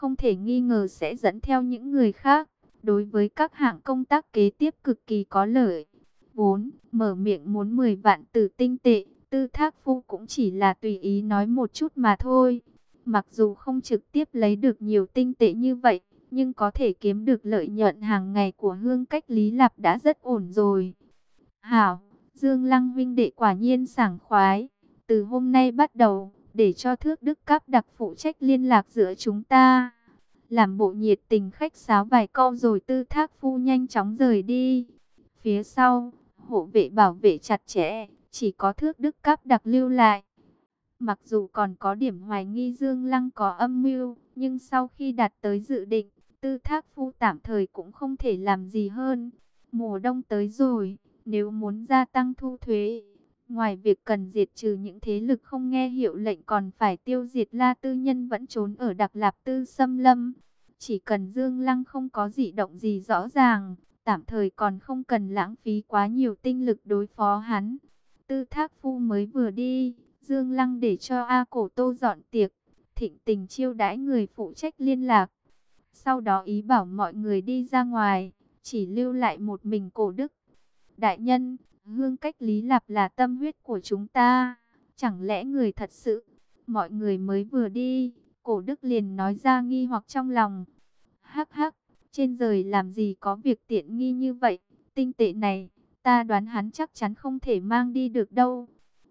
không thể nghi ngờ sẽ dẫn theo những người khác. Đối với các hạng công tác kế tiếp cực kỳ có lợi. 4. mở miệng muốn 10 vạn tử tinh tệ, tư thác phu cũng chỉ là tùy ý nói một chút mà thôi. Mặc dù không trực tiếp lấy được nhiều tinh tệ như vậy, nhưng có thể kiếm được lợi nhuận hàng ngày của hương cách Lý Lạp đã rất ổn rồi. Hảo, Dương Lăng Vinh đệ quả nhiên sảng khoái. Từ hôm nay bắt đầu, để cho thước đức các đặc phụ trách liên lạc giữa chúng ta. Làm bộ nhiệt tình khách sáo vài câu rồi tư thác phu nhanh chóng rời đi. Phía sau, hộ vệ bảo vệ chặt chẽ, chỉ có thước đức các đặc lưu lại. Mặc dù còn có điểm hoài nghi Dương Lăng có âm mưu, nhưng sau khi đạt tới dự định, tư thác phu tạm thời cũng không thể làm gì hơn. Mùa đông tới rồi, nếu muốn gia tăng thu thuế, ngoài việc cần diệt trừ những thế lực không nghe hiệu lệnh còn phải tiêu diệt La Tư Nhân vẫn trốn ở Đặc Lạp Tư Xâm Lâm. Chỉ cần Dương Lăng không có dị động gì rõ ràng, tạm thời còn không cần lãng phí quá nhiều tinh lực đối phó hắn. Tư thác phu mới vừa đi, Dương Lăng để cho A Cổ Tô dọn tiệc, thịnh tình chiêu đãi người phụ trách liên lạc. Sau đó ý bảo mọi người đi ra ngoài, chỉ lưu lại một mình cổ đức. Đại nhân, hương cách Lý Lạp là tâm huyết của chúng ta, chẳng lẽ người thật sự, mọi người mới vừa đi, cổ đức liền nói ra nghi hoặc trong lòng. Hắc hắc, trên rời làm gì có việc tiện nghi như vậy, tinh tệ này, ta đoán hắn chắc chắn không thể mang đi được đâu.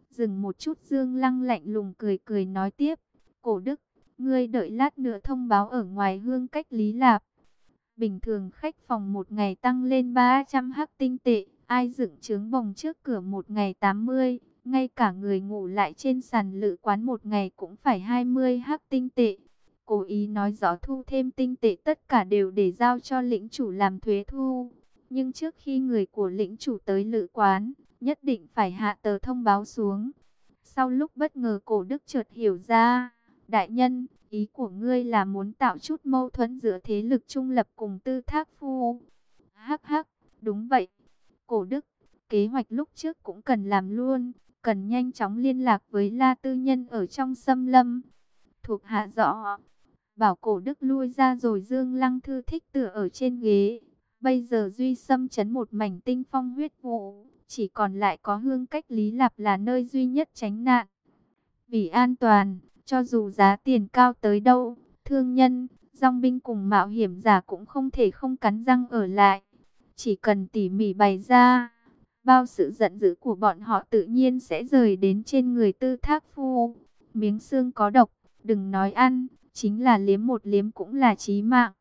Dừng một chút Dương Lăng lạnh lùng cười cười nói tiếp, cổ đức, ngươi đợi lát nữa thông báo ở ngoài hương cách Lý Lạp. Bình thường khách phòng một ngày tăng lên 300 hắc tinh tệ, ai dựng trướng bồng trước cửa một ngày 80, ngay cả người ngủ lại trên sàn lự quán một ngày cũng phải 20 hắc tinh tệ. Cố ý nói rõ thu thêm tinh tệ tất cả đều để giao cho lĩnh chủ làm thuế thu. Nhưng trước khi người của lĩnh chủ tới lự quán, nhất định phải hạ tờ thông báo xuống. Sau lúc bất ngờ cổ đức chợt hiểu ra, đại nhân, ý của ngươi là muốn tạo chút mâu thuẫn giữa thế lực trung lập cùng tư thác phu. Hắc hắc, đúng vậy. Cổ đức, kế hoạch lúc trước cũng cần làm luôn, cần nhanh chóng liên lạc với La Tư Nhân ở trong xâm lâm. Thuộc hạ rõ, bảo cổ đức lui ra rồi Dương Lăng Thư thích tựa ở trên ghế. Bây giờ Duy xâm chấn một mảnh tinh phong huyết vụ, chỉ còn lại có hương cách Lý Lạp là nơi duy nhất tránh nạn. Vì an toàn, cho dù giá tiền cao tới đâu, thương nhân, dòng binh cùng mạo hiểm giả cũng không thể không cắn răng ở lại. Chỉ cần tỉ mỉ bày ra, bao sự giận dữ của bọn họ tự nhiên sẽ rời đến trên người tư thác phu. Miếng xương có độc, đừng nói ăn, chính là liếm một liếm cũng là chí mạng.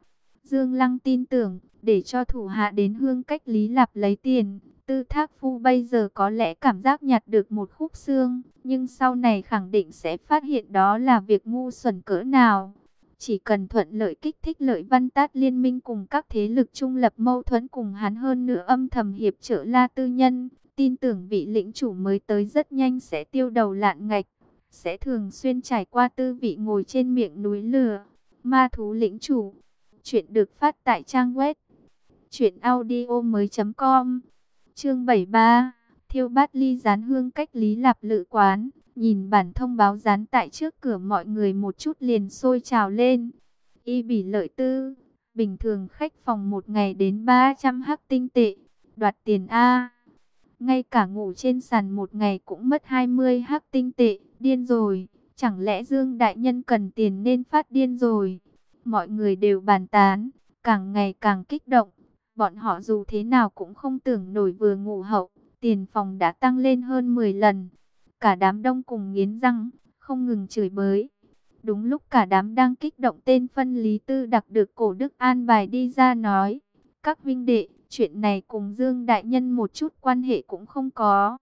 Dương Lăng tin tưởng, để cho thủ hạ đến hương cách Lý Lạp lấy tiền. Tư thác phu bây giờ có lẽ cảm giác nhặt được một khúc xương, nhưng sau này khẳng định sẽ phát hiện đó là việc ngu xuẩn cỡ nào. Chỉ cần thuận lợi kích thích lợi văn tát liên minh cùng các thế lực trung lập mâu thuẫn cùng hắn hơn nữa âm thầm hiệp trợ la tư nhân, tin tưởng vị lĩnh chủ mới tới rất nhanh sẽ tiêu đầu lạn ngạch, sẽ thường xuyên trải qua tư vị ngồi trên miệng núi lửa. Ma thú lĩnh chủ, chuyện được phát tại trang web chuyện audio mới.com Chương 73 Thiêu bát ly rán hương cách lý lạp lự quán Nhìn bản thông báo dán tại trước cửa mọi người một chút liền sôi trào lên. Y bỉ lợi tư, bình thường khách phòng một ngày đến 300 hắc tinh tệ, đoạt tiền A. Ngay cả ngủ trên sàn một ngày cũng mất 20 hắc tinh tệ, điên rồi. Chẳng lẽ Dương Đại Nhân cần tiền nên phát điên rồi. Mọi người đều bàn tán, càng ngày càng kích động. Bọn họ dù thế nào cũng không tưởng nổi vừa ngủ hậu, tiền phòng đã tăng lên hơn 10 lần. Cả đám đông cùng nghiến răng, không ngừng chửi bới. Đúng lúc cả đám đang kích động tên phân lý tư đặc được cổ đức an bài đi ra nói. Các vinh đệ, chuyện này cùng Dương Đại Nhân một chút quan hệ cũng không có.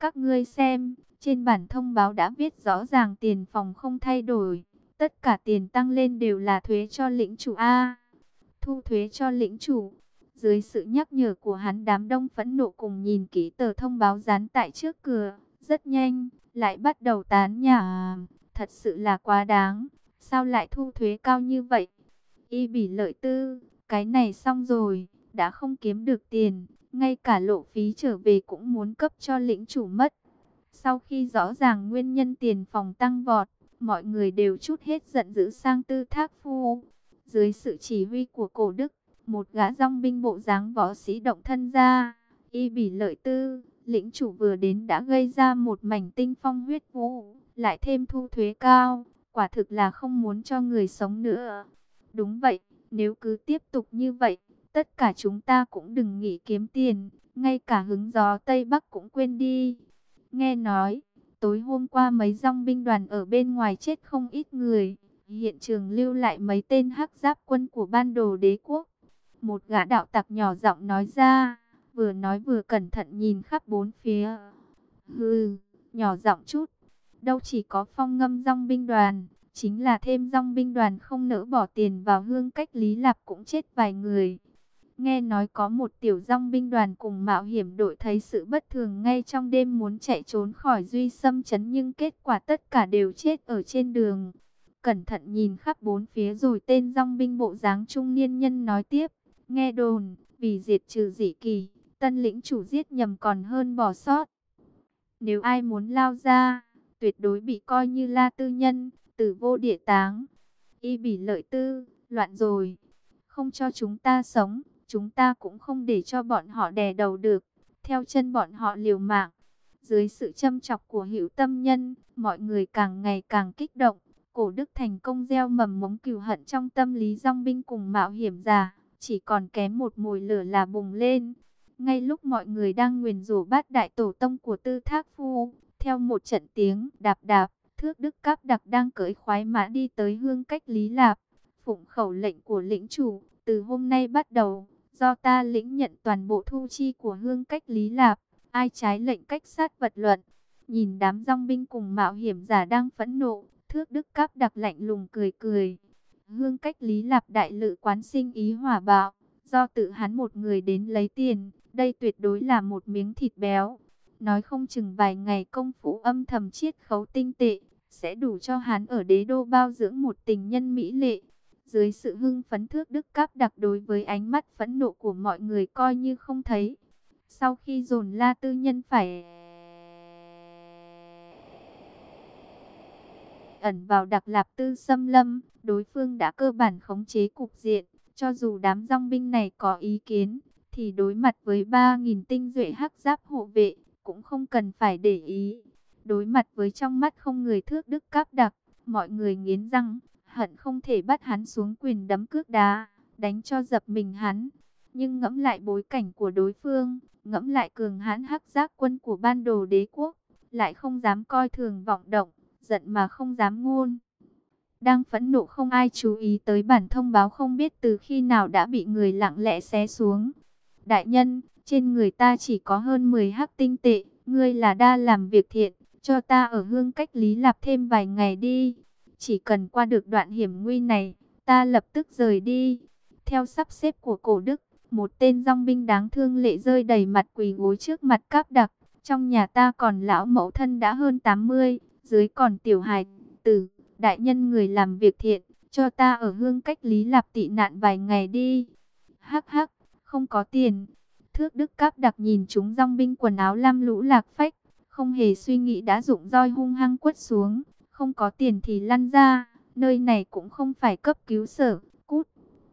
Các ngươi xem, trên bản thông báo đã viết rõ ràng tiền phòng không thay đổi. Tất cả tiền tăng lên đều là thuế cho lĩnh chủ A. Thu thuế cho lĩnh chủ. Dưới sự nhắc nhở của hắn đám đông phẫn nộ cùng nhìn kỹ tờ thông báo dán tại trước cửa. Rất nhanh, lại bắt đầu tán nhà. Thật sự là quá đáng. Sao lại thu thuế cao như vậy? Y bỉ lợi tư, cái này xong rồi, đã không kiếm được tiền. Ngay cả lộ phí trở về cũng muốn cấp cho lĩnh chủ mất. Sau khi rõ ràng nguyên nhân tiền phòng tăng vọt, mọi người đều chút hết giận dữ sang tư thác phu. Dưới sự chỉ huy của cổ đức, một gã rong binh bộ dáng võ sĩ động thân ra, y bỉ lợi tư, lĩnh chủ vừa đến đã gây ra một mảnh tinh phong huyết vũ, lại thêm thu thuế cao, quả thực là không muốn cho người sống nữa. Đúng vậy, nếu cứ tiếp tục như vậy, tất cả chúng ta cũng đừng nghĩ kiếm tiền, ngay cả hứng gió Tây Bắc cũng quên đi. Nghe nói, tối hôm qua mấy dòng binh đoàn ở bên ngoài chết không ít người, hiện trường lưu lại mấy tên hắc giáp quân của ban đồ đế quốc. Một gã đạo tặc nhỏ giọng nói ra vừa nói vừa cẩn thận nhìn khắp bốn phía. Hừ, nhỏ giọng chút, đâu chỉ có phong ngâm dòng binh đoàn, chính là thêm dòng binh đoàn không nỡ bỏ tiền vào hương cách Lý Lạp cũng chết vài người. Nghe nói có một tiểu dòng binh đoàn cùng mạo hiểm đội thấy sự bất thường ngay trong đêm muốn chạy trốn khỏi duy xâm chấn nhưng kết quả tất cả đều chết ở trên đường. Cẩn thận nhìn khắp bốn phía rồi tên dòng binh bộ dáng trung niên nhân nói tiếp. Nghe đồn, vì diệt trừ dị kỳ, tân lĩnh chủ giết nhầm còn hơn bỏ sót. Nếu ai muốn lao ra, tuyệt đối bị coi như la tư nhân, tử vô địa táng. Y bỉ lợi tư, loạn rồi. Không cho chúng ta sống, chúng ta cũng không để cho bọn họ đè đầu được. Theo chân bọn họ liều mạng. Dưới sự châm chọc của hữu tâm nhân, mọi người càng ngày càng kích động. Cổ đức thành công gieo mầm mống cừu hận trong tâm lý dòng binh cùng mạo hiểm giả. Chỉ còn kém một mùi lửa là bùng lên. Ngay lúc mọi người đang nguyền rủa bát đại tổ tông của tư thác phu, theo một trận tiếng đạp đạp, thước đức cáp đặc đang cưỡi khoái mã đi tới hương cách Lý Lạp. Phụng khẩu lệnh của lĩnh chủ, từ hôm nay bắt đầu, do ta lĩnh nhận toàn bộ thu chi của hương cách Lý Lạp, ai trái lệnh cách sát vật luận. Nhìn đám dòng binh cùng mạo hiểm giả đang phẫn nộ, thước đức cáp đặc lạnh lùng cười cười. Hương cách Lý Lạp đại lự quán sinh ý hỏa bạo, do tự hắn một người đến lấy tiền, đây tuyệt đối là một miếng thịt béo. Nói không chừng vài ngày công phu âm thầm chiết khấu tinh tệ, sẽ đủ cho hắn ở đế đô bao dưỡng một tình nhân mỹ lệ. Dưới sự hưng phấn thước đức cáp đặc đối với ánh mắt phẫn nộ của mọi người coi như không thấy. Sau khi dồn la tư nhân phải ẩn vào đặc lạp tư xâm lâm, đối phương đã cơ bản khống chế cục diện. Cho dù đám dòng binh này có ý kiến, thì đối mặt với 3.000 tinh duệ hắc giáp hộ vệ, cũng không cần phải để ý. Đối mặt với trong mắt không người thước đức cáp đặc, mọi người nghiến răng, hận không thể bắt hắn xuống quyền đấm cước đá, đánh cho dập mình hắn. Nhưng ngẫm lại bối cảnh của đối phương, ngẫm lại cường hãn hắc giác quân của ban đồ đế quốc, lại không dám coi thường vọng động, giận mà không dám ngôn. Đang phẫn nộ không ai chú ý tới bản thông báo không biết từ khi nào đã bị người lặng lẽ xé xuống. Đại nhân, trên người ta chỉ có hơn 10 hắc tinh tệ, ngươi là đa làm việc thiện, cho ta ở hương cách lý lạp thêm vài ngày đi. Chỉ cần qua được đoạn hiểm nguy này, ta lập tức rời đi. Theo sắp xếp của cổ đức, một tên dòng binh đáng thương lệ rơi đầy mặt quỳ gối trước mặt cáp đặc. Trong nhà ta còn lão mẫu thân đã hơn 80, dưới còn tiểu hài tử, đại nhân người làm việc thiện, cho ta ở hương cách lý lạp tị nạn vài ngày đi. Hắc hắc, không có tiền. Thước đức cáp đặc nhìn chúng dòng binh quần áo lam lũ lạc phách, không hề suy nghĩ đã dụng roi hung hăng quất xuống, không có tiền thì lăn ra, nơi này cũng không phải cấp cứu sở, cút.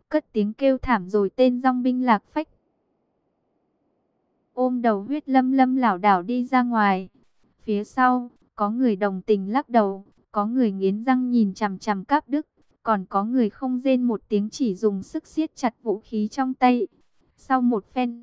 Cất tiếng kêu thảm rồi tên dòng binh lạc phách. Ôm đầu huyết lâm lâm lảo đảo đi ra ngoài. Phía sau, có người đồng tình lắc đầu, có người nghiến răng nhìn chằm chằm cáp đức, còn có người không rên một tiếng chỉ dùng sức siết chặt vũ khí trong tay. Sau một phen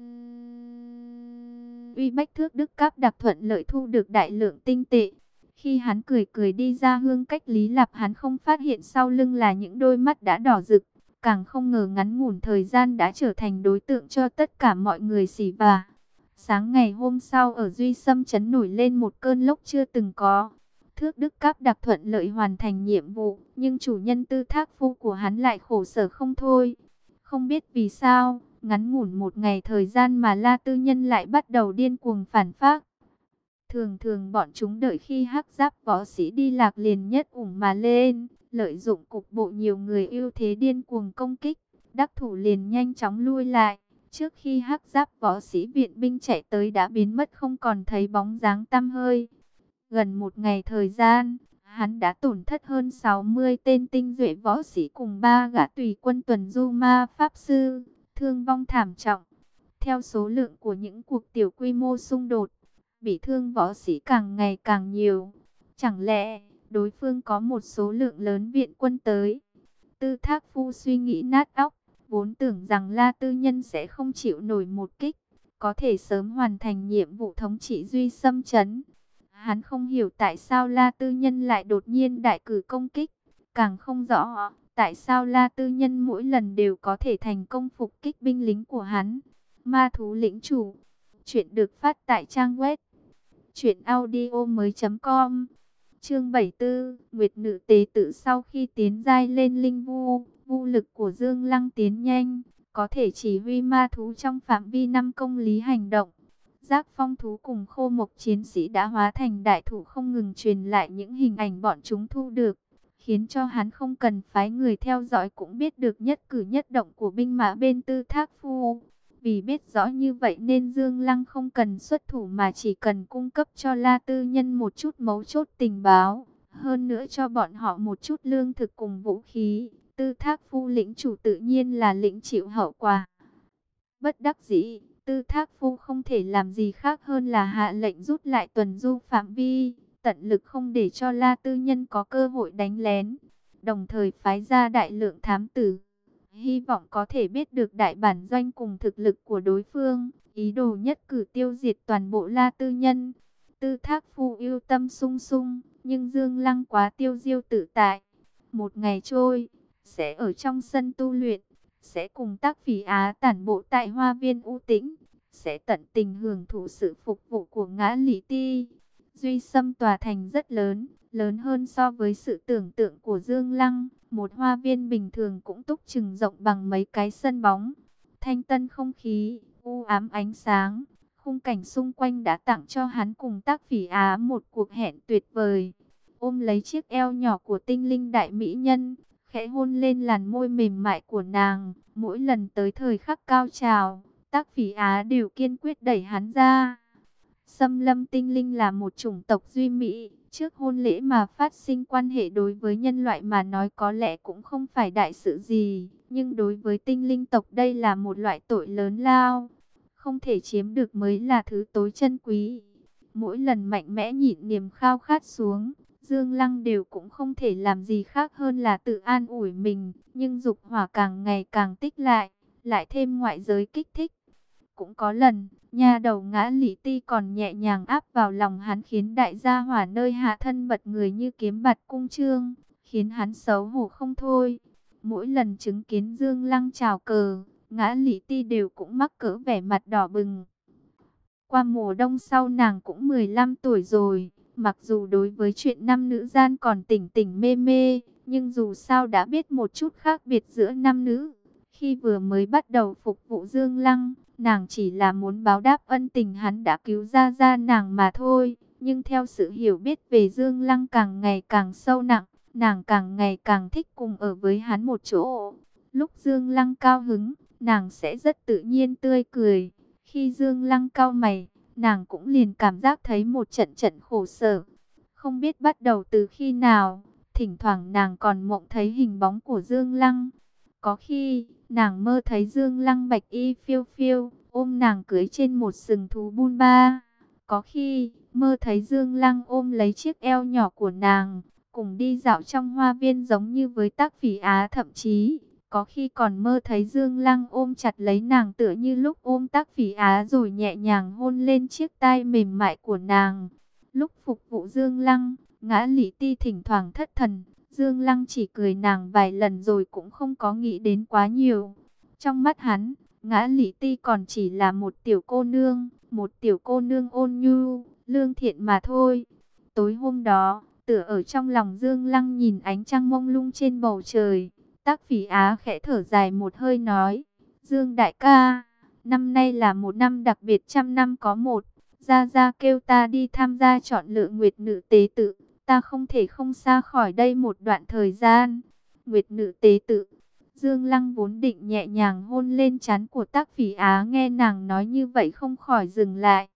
uy bách thước đức cáp đặc thuận lợi thu được đại lượng tinh tệ. Khi hắn cười cười đi ra hương cách Lý Lạp hắn không phát hiện sau lưng là những đôi mắt đã đỏ rực. Càng không ngờ ngắn ngủn thời gian đã trở thành đối tượng cho tất cả mọi người xỉ bà. Sáng ngày hôm sau ở Duy Sâm chấn nổi lên một cơn lốc chưa từng có. Thước Đức Cáp đặc thuận lợi hoàn thành nhiệm vụ, nhưng chủ nhân tư thác phu của hắn lại khổ sở không thôi. Không biết vì sao, ngắn ngủn một ngày thời gian mà La Tư Nhân lại bắt đầu điên cuồng phản phác. Thường thường bọn chúng đợi khi hắc giáp võ sĩ đi lạc liền nhất ủng mà lên, lợi dụng cục bộ nhiều người ưu thế điên cuồng công kích, đắc thủ liền nhanh chóng lui lại. Trước khi hắc giáp võ sĩ viện binh chạy tới đã biến mất không còn thấy bóng dáng tăm hơi. Gần một ngày thời gian, hắn đã tổn thất hơn 60 tên tinh duệ võ sĩ cùng ba gã tùy quân tuần du ma pháp sư, thương vong thảm trọng. Theo số lượng của những cuộc tiểu quy mô xung đột, bị thương võ sĩ càng ngày càng nhiều. Chẳng lẽ đối phương có một số lượng lớn viện quân tới? Tư Thác Phu suy nghĩ nát óc, vốn tưởng rằng La Tư Nhân sẽ không chịu nổi một kích, có thể sớm hoàn thành nhiệm vụ thống trị duy xâm chấn. Hắn không hiểu tại sao La Tư Nhân lại đột nhiên đại cử công kích, càng không rõ tại sao La Tư Nhân mỗi lần đều có thể thành công phục kích binh lính của hắn. Ma thú lĩnh chủ, chuyện được phát tại trang web truyệnaudiomoi.com. Chương 74, Nguyệt nữ tế tự sau khi tiến giai lên linh vu, vu lực của Dương Lăng tiến nhanh, có thể chỉ huy ma thú trong phạm vi năm công lý hành động. Giác phong thú cùng khô mộc chiến sĩ đã hóa thành đại thủ không ngừng truyền lại những hình ảnh bọn chúng thu được khiến cho hắn không cần phái người theo dõi cũng biết được nhất cử nhất động của binh mã bên tư thác phu. Vì biết rõ như vậy nên Dương Lăng không cần xuất thủ mà chỉ cần cung cấp cho La Tư Nhân một chút mấu chốt tình báo. Hơn nữa cho bọn họ một chút lương thực cùng vũ khí. Tư thác phu lĩnh chủ tự nhiên là lĩnh chịu hậu quả. Bất đắc dĩ, tư thác phu không thể làm gì khác hơn là hạ lệnh rút lại tuần du phạm vi. Tận lực không để cho La Tư Nhân có cơ hội đánh lén. Đồng thời phái ra đại lượng thám tử hy vọng có thể biết được đại bản doanh cùng thực lực của đối phương, ý đồ nhất cử tiêu diệt toàn bộ La Tư Nhân. Tư Thác Phu yêu tâm sung sung, nhưng Dương Lăng quá tiêu diêu tự tại. Một ngày trôi, sẽ ở trong sân tu luyện, sẽ cùng tác phỉ Á tản bộ tại hoa viên u tĩnh, sẽ tận tình hưởng thụ sự phục vụ của ngã lý ti. Duy Sâm tòa thành rất lớn, lớn hơn so với sự tưởng tượng của Dương Lăng. Một hoa viên bình thường cũng túc chừng rộng bằng mấy cái sân bóng. Thanh tân không khí, u ám ánh sáng. Khung cảnh xung quanh đã tặng cho hắn cùng tác phỉ á một cuộc hẹn tuyệt vời. Ôm lấy chiếc eo nhỏ của tinh linh đại mỹ nhân, khẽ hôn lên làn môi mềm mại của nàng. Mỗi lần tới thời khắc cao trào, tác phỉ á đều kiên quyết đẩy hắn ra. Xâm lâm tinh linh là một chủng tộc duy mỹ, Trước hôn lễ mà phát sinh quan hệ đối với nhân loại mà nói có lẽ cũng không phải đại sự gì, nhưng đối với tinh linh tộc đây là một loại tội lớn lao. Không thể chiếm được mới là thứ tối chân quý. Mỗi lần mạnh mẽ nhịn niềm khao khát xuống, Dương Lăng đều cũng không thể làm gì khác hơn là tự an ủi mình, nhưng dục hỏa càng ngày càng tích lại, lại thêm ngoại giới kích thích. Cũng có lần, Nhà đầu ngã lý ti còn nhẹ nhàng áp vào lòng hắn khiến đại gia hỏa nơi hạ thân bật người như kiếm bạt cung trương, khiến hắn xấu hổ không thôi. Mỗi lần chứng kiến Dương Lăng trào cờ, ngã lý ti đều cũng mắc cỡ vẻ mặt đỏ bừng. Qua mùa đông sau nàng cũng 15 tuổi rồi, mặc dù đối với chuyện nam nữ gian còn tỉnh tỉnh mê mê, nhưng dù sao đã biết một chút khác biệt giữa nam nữ. Khi vừa mới bắt đầu phục vụ Dương Lăng, Nàng chỉ là muốn báo đáp ân tình hắn đã cứu ra ra nàng mà thôi. Nhưng theo sự hiểu biết về Dương Lăng càng ngày càng sâu nặng, nàng càng ngày càng thích cùng ở với hắn một chỗ. Lúc Dương Lăng cao hứng, nàng sẽ rất tự nhiên tươi cười. Khi Dương Lăng cao mày, nàng cũng liền cảm giác thấy một trận trận khổ sở. Không biết bắt đầu từ khi nào, thỉnh thoảng nàng còn mộng thấy hình bóng của Dương Lăng. Có khi, nàng mơ thấy Dương Lăng bạch y phiêu phiêu, ôm nàng cưới trên một sừng thú bun ba. Có khi, mơ thấy Dương Lăng ôm lấy chiếc eo nhỏ của nàng, cùng đi dạo trong hoa viên giống như với tác phỉ Á thậm chí. Có khi còn mơ thấy Dương Lăng ôm chặt lấy nàng tựa như lúc ôm tác phỉ Á rồi nhẹ nhàng hôn lên chiếc tai mềm mại của nàng. Lúc phục vụ Dương Lăng, ngã lý ti thỉnh thoảng thất thần, Dương Lăng chỉ cười nàng vài lần rồi cũng không có nghĩ đến quá nhiều. Trong mắt hắn, ngã lý ti còn chỉ là một tiểu cô nương, một tiểu cô nương ôn nhu, lương thiện mà thôi. Tối hôm đó, tựa ở trong lòng Dương Lăng nhìn ánh trăng mông lung trên bầu trời. Tác phỉ á khẽ thở dài một hơi nói, Dương đại ca, năm nay là một năm đặc biệt trăm năm có một. Ra ra kêu ta đi tham gia chọn lựa nguyệt nữ tế tự ta không thể không xa khỏi đây một đoạn thời gian. Nguyệt nữ tế tự, Dương Lăng vốn định nhẹ nhàng hôn lên chán của tác phỉ Á nghe nàng nói như vậy không khỏi dừng lại.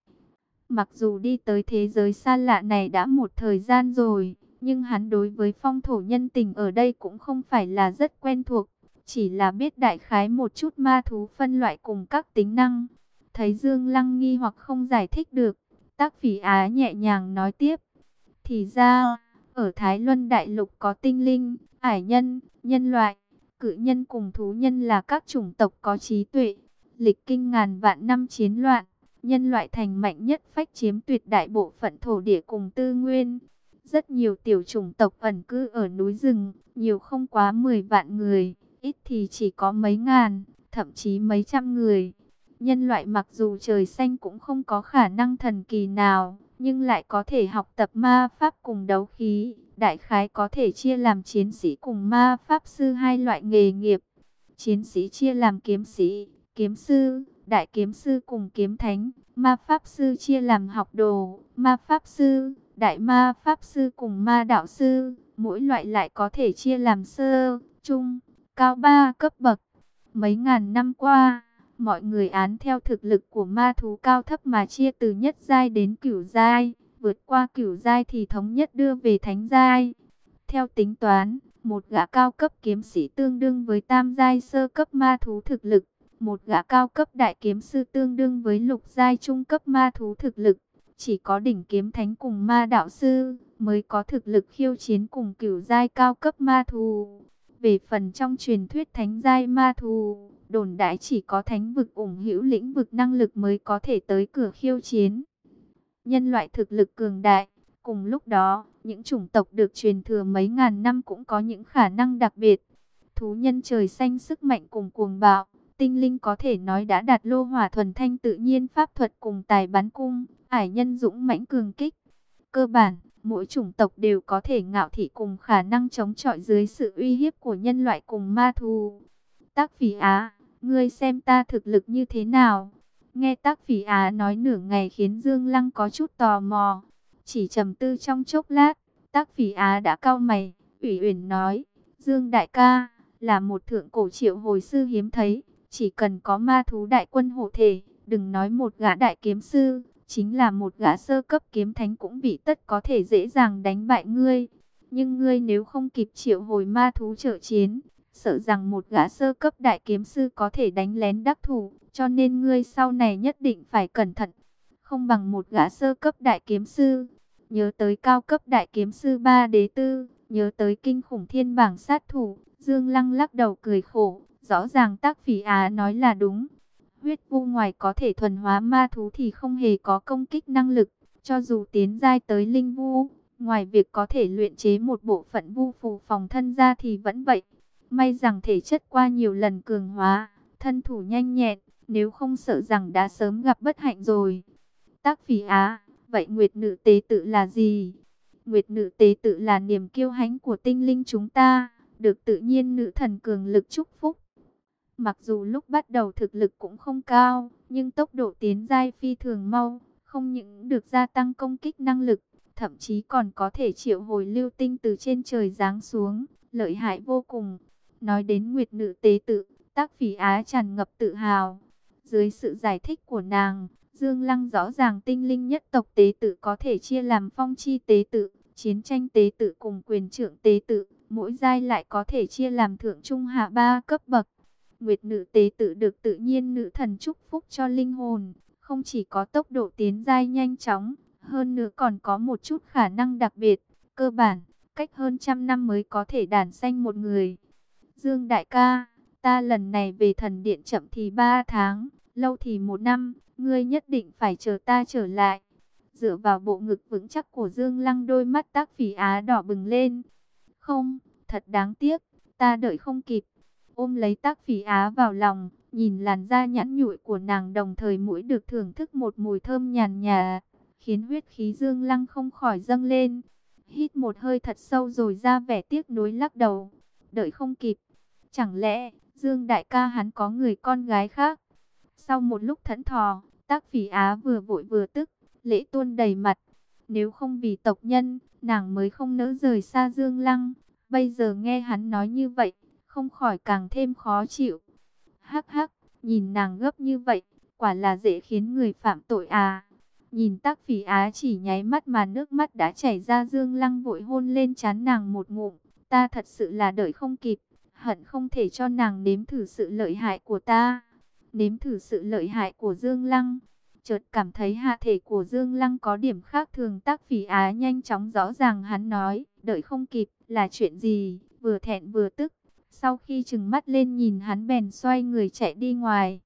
Mặc dù đi tới thế giới xa lạ này đã một thời gian rồi, nhưng hắn đối với phong thổ nhân tình ở đây cũng không phải là rất quen thuộc. Chỉ là biết đại khái một chút ma thú phân loại cùng các tính năng. Thấy Dương Lăng nghi hoặc không giải thích được, tác phỉ Á nhẹ nhàng nói tiếp. Thì ra, ở Thái Luân Đại Lục có tinh linh, ải nhân, nhân loại, cự nhân cùng thú nhân là các chủng tộc có trí tuệ. Lịch kinh ngàn vạn năm chiến loạn, nhân loại thành mạnh nhất phách chiếm tuyệt đại bộ phận thổ địa cùng tư nguyên. Rất nhiều tiểu chủng tộc ẩn cư ở núi rừng, nhiều không quá 10 vạn người, ít thì chỉ có mấy ngàn, thậm chí mấy trăm người. Nhân loại mặc dù trời xanh cũng không có khả năng thần kỳ nào, nhưng lại có thể học tập ma pháp cùng đấu khí. Đại khái có thể chia làm chiến sĩ cùng ma pháp sư hai loại nghề nghiệp. Chiến sĩ chia làm kiếm sĩ, kiếm sư, đại kiếm sư cùng kiếm thánh. Ma pháp sư chia làm học đồ, ma pháp sư, đại ma pháp sư cùng ma đạo sư. Mỗi loại lại có thể chia làm sơ, trung, cao ba cấp bậc. Mấy ngàn năm qua, mọi người án theo thực lực của ma thú cao thấp mà chia từ nhất giai đến cửu giai, vượt qua cửu giai thì thống nhất đưa về thánh giai. Theo tính toán, một gã cao cấp kiếm sĩ tương đương với tam giai sơ cấp ma thú thực lực, một gã cao cấp đại kiếm sư tương đương với lục giai trung cấp ma thú thực lực. Chỉ có đỉnh kiếm thánh cùng ma đạo sư mới có thực lực khiêu chiến cùng cửu giai cao cấp ma thú. Về phần trong truyền thuyết thánh giai ma thú, đồn đại chỉ có thánh vực ủng hữu lĩnh vực năng lực mới có thể tới cửa khiêu chiến. Nhân loại thực lực cường đại, cùng lúc đó, những chủng tộc được truyền thừa mấy ngàn năm cũng có những khả năng đặc biệt. Thú nhân trời xanh sức mạnh cùng cuồng bạo, tinh linh có thể nói đã đạt lô hỏa thuần thanh tự nhiên pháp thuật cùng tài bắn cung, ải nhân dũng mãnh cường kích. Cơ bản, mỗi chủng tộc đều có thể ngạo thị cùng khả năng chống chọi dưới sự uy hiếp của nhân loại cùng ma thú. Tác phỉ Á, ngươi xem ta thực lực như thế nào? Nghe tác phỉ Á nói nửa ngày khiến Dương Lăng có chút tò mò. Chỉ trầm tư trong chốc lát, tác phỉ Á đã cau mày, ủy uyển nói, Dương Đại ca, là một thượng cổ triệu hồi sư hiếm thấy, chỉ cần có ma thú đại quân hộ thể, đừng nói một gã đại kiếm sư, chính là một gã sơ cấp kiếm thánh cũng bị tất có thể dễ dàng đánh bại ngươi. Nhưng ngươi nếu không kịp triệu hồi ma thú trợ chiến, sợ rằng một gã sơ cấp đại kiếm sư có thể đánh lén đắc thủ, cho nên ngươi sau này nhất định phải cẩn thận. Không bằng một gã sơ cấp đại kiếm sư, nhớ tới cao cấp đại kiếm sư ba đế tư, nhớ tới kinh khủng thiên bảng sát thủ, Dương Lăng lắc đầu cười khổ, rõ ràng tác phỉ á nói là đúng. Huyết vu ngoài có thể thuần hóa ma thú thì không hề có công kích năng lực, cho dù tiến giai tới linh vu, ngoài việc có thể luyện chế một bộ phận vu phù phòng thân ra thì vẫn vậy. May rằng thể chất qua nhiều lần cường hóa, thân thủ nhanh nhẹn, nếu không sợ rằng đã sớm gặp bất hạnh rồi. Tác phỉ á, vậy Nguyệt Nữ Tế Tự là gì? Nguyệt Nữ Tế Tự là niềm kiêu hãnh của tinh linh chúng ta, được tự nhiên nữ thần cường lực chúc phúc. Mặc dù lúc bắt đầu thực lực cũng không cao, nhưng tốc độ tiến giai phi thường mau, không những được gia tăng công kích năng lực, thậm chí còn có thể triệu hồi lưu tinh từ trên trời giáng xuống, lợi hại vô cùng. Nói đến Nguyệt Nữ Tế Tự, tác phỉ Á tràn ngập tự hào. Dưới sự giải thích của nàng, Dương Lăng rõ ràng tinh linh nhất tộc tế tự có thể chia làm phong chi tế tự, chiến tranh tế tự cùng quyền trưởng tế tự, mỗi giai lại có thể chia làm thượng trung hạ ba cấp bậc. Nguyệt nữ tế tự được tự nhiên nữ thần chúc phúc cho linh hồn, không chỉ có tốc độ tiến giai nhanh chóng, hơn nữa còn có một chút khả năng đặc biệt, cơ bản, cách hơn trăm năm mới có thể đàn sanh một người. Dương đại ca, ta lần này về thần điện chậm thì ba tháng, lâu thì một năm, ngươi nhất định phải chờ ta trở lại. Dựa vào bộ ngực vững chắc của Dương Lăng đôi mắt tác phỉ á đỏ bừng lên. Không, thật đáng tiếc, ta đợi không kịp. Ôm lấy tác phỉ á vào lòng, nhìn làn da nhẵn nhụi của nàng đồng thời mũi được thưởng thức một mùi thơm nhàn nhà, khiến huyết khí Dương Lăng không khỏi dâng lên. Hít một hơi thật sâu rồi ra vẻ tiếc nuối lắc đầu. Đợi không kịp. Chẳng lẽ, Dương đại ca hắn có người con gái khác? Sau một lúc thẫn thò, tác phỉ á vừa vội vừa tức, lễ tuôn đầy mặt. Nếu không vì tộc nhân, nàng mới không nỡ rời xa Dương Lăng. Bây giờ nghe hắn nói như vậy, không khỏi càng thêm khó chịu. Hắc hắc, nhìn nàng gấp như vậy, quả là dễ khiến người phạm tội à. Nhìn tác phỉ á chỉ nháy mắt mà nước mắt đã chảy ra Dương Lăng vội hôn lên chán nàng một ngụm. Ta thật sự là đợi không kịp, hận không thể cho nàng nếm thử sự lợi hại của ta nếm thử sự lợi hại của Dương Lăng. Chợt cảm thấy hạ thể của Dương Lăng có điểm khác thường tác phỉ á nhanh chóng rõ ràng hắn nói, đợi không kịp, là chuyện gì, vừa thẹn vừa tức. Sau khi chừng mắt lên nhìn hắn bèn xoay người chạy đi ngoài.